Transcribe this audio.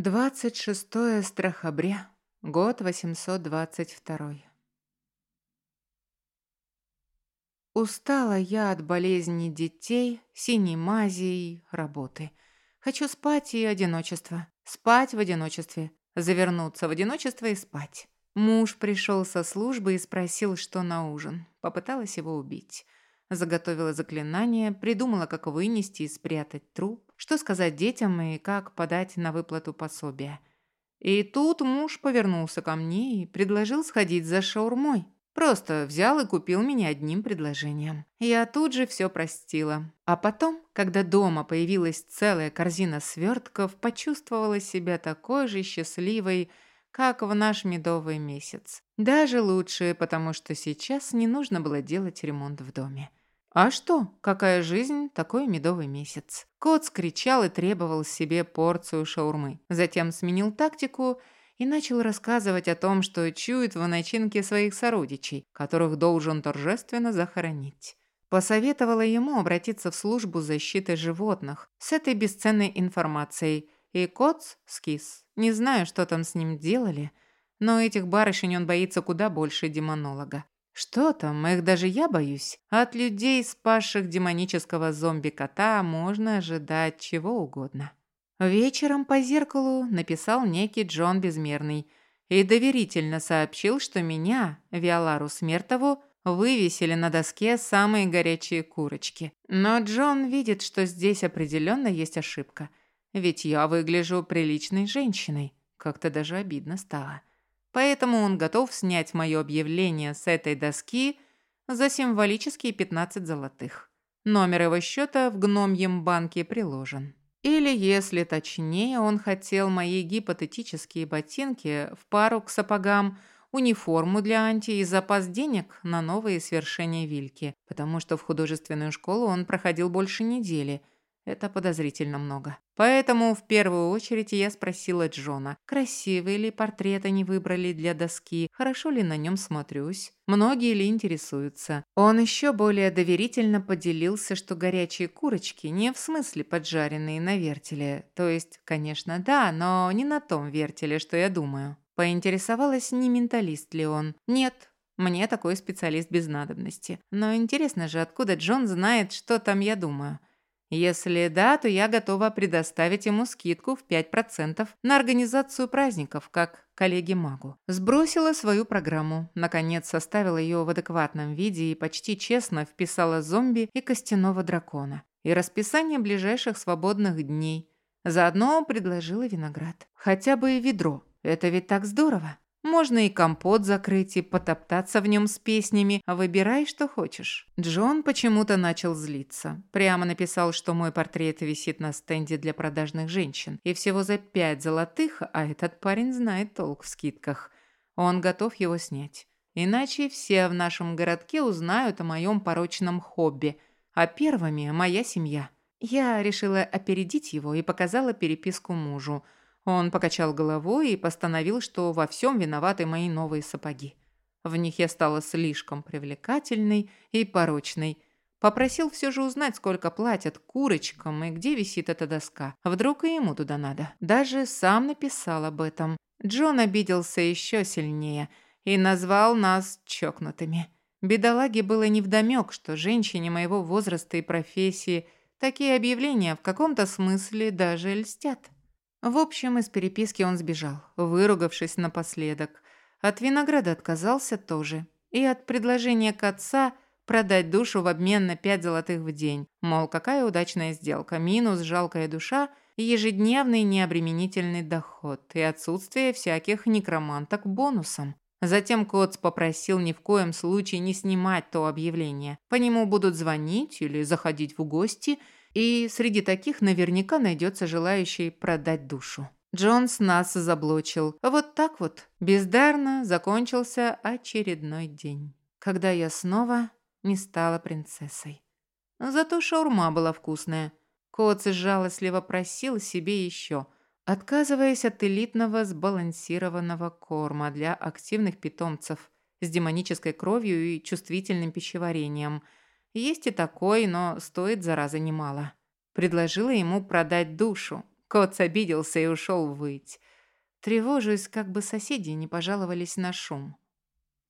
26 страхобря, год 822. Устала я от болезни детей, синей мази и работы. Хочу спать и одиночество. Спать в одиночестве. Завернуться в одиночество и спать. Муж пришел со службы и спросил, что на ужин. Попыталась его убить. Заготовила заклинание, придумала, как вынести и спрятать труп, что сказать детям и как подать на выплату пособия. И тут муж повернулся ко мне и предложил сходить за шаурмой. Просто взял и купил меня одним предложением. Я тут же все простила. А потом, когда дома появилась целая корзина свертков, почувствовала себя такой же счастливой, как в наш медовый месяц. Даже лучше, потому что сейчас не нужно было делать ремонт в доме. А что, какая жизнь, такой медовый месяц. Кот скричал и требовал себе порцию шаурмы. Затем сменил тактику и начал рассказывать о том, что чует в начинке своих сородичей, которых должен торжественно захоронить. Посоветовала ему обратиться в службу защиты животных с этой бесценной информацией, и кот скис. Не знаю, что там с ним делали, но этих барышень он боится куда больше демонолога. Что там, их даже я боюсь. От людей, спасших демонического зомби-кота, можно ожидать чего угодно. Вечером по зеркалу написал некий Джон Безмерный и доверительно сообщил, что меня, Виолару Смертову, вывесили на доске самые горячие курочки. Но Джон видит, что здесь определенно есть ошибка. Ведь я выгляжу приличной женщиной. Как-то даже обидно стало. Поэтому он готов снять мое объявление с этой доски за символические 15 золотых. Номер его счета в гномьем банке приложен. Или, если точнее, он хотел мои гипотетические ботинки в пару к сапогам, униформу для Анти и запас денег на новые свершения Вильки, потому что в художественную школу он проходил больше недели – это подозрительно много. Поэтому в первую очередь я спросила Джона, красивые ли портреты они выбрали для доски, хорошо ли на нем смотрюсь, многие ли интересуются. Он еще более доверительно поделился, что горячие курочки не в смысле поджаренные на вертеле. То есть, конечно, да, но не на том вертеле, что я думаю. Поинтересовалась, не менталист ли он. Нет, мне такой специалист без надобности. Но интересно же, откуда Джон знает, что там я думаю. Если да, то я готова предоставить ему скидку в 5% на организацию праздников, как коллеге-магу. Сбросила свою программу, наконец составила ее в адекватном виде и почти честно вписала зомби и костяного дракона. И расписание ближайших свободных дней. Заодно предложила виноград. Хотя бы и ведро. Это ведь так здорово. Можно и компот закрыть, и потоптаться в нем с песнями. Выбирай, что хочешь. Джон почему-то начал злиться. Прямо написал, что мой портрет висит на стенде для продажных женщин. И всего за пять золотых, а этот парень знает толк в скидках. Он готов его снять. Иначе все в нашем городке узнают о моем порочном хобби. А первыми – моя семья. Я решила опередить его и показала переписку мужу – он покачал головой и постановил, что во всем виноваты мои новые сапоги. В них я стала слишком привлекательной и порочной. Попросил все же узнать, сколько платят курочкам и где висит эта доска. Вдруг и ему туда надо. Даже сам написал об этом. Джон обиделся еще сильнее и назвал нас чокнутыми. Бедолаге было невдомек, что женщине моего возраста и профессии такие объявления в каком-то смысле даже льстят. В общем, из переписки он сбежал, выругавшись напоследок. От винограда отказался тоже. И от предложения к отца продать душу в обмен на пять золотых в день. Мол, какая удачная сделка, минус жалкая душа ежедневный необременительный доход и отсутствие всяких некроманток бонусом. Затем Коц попросил ни в коем случае не снимать то объявление. По нему будут звонить или заходить в гости – и среди таких наверняка найдется желающий продать душу. Джонс нас заблочил. Вот так вот бездарно закончился очередной день, когда я снова не стала принцессой. Зато шаурма была вкусная. Коц жалостливо просил себе еще, отказываясь от элитного сбалансированного корма для активных питомцев с демонической кровью и чувствительным пищеварением – есть и такой, но стоит зараза немало. Предложила ему продать душу. Кот обиделся и ушел выть. Тревожусь, как бы соседи не пожаловались на шум.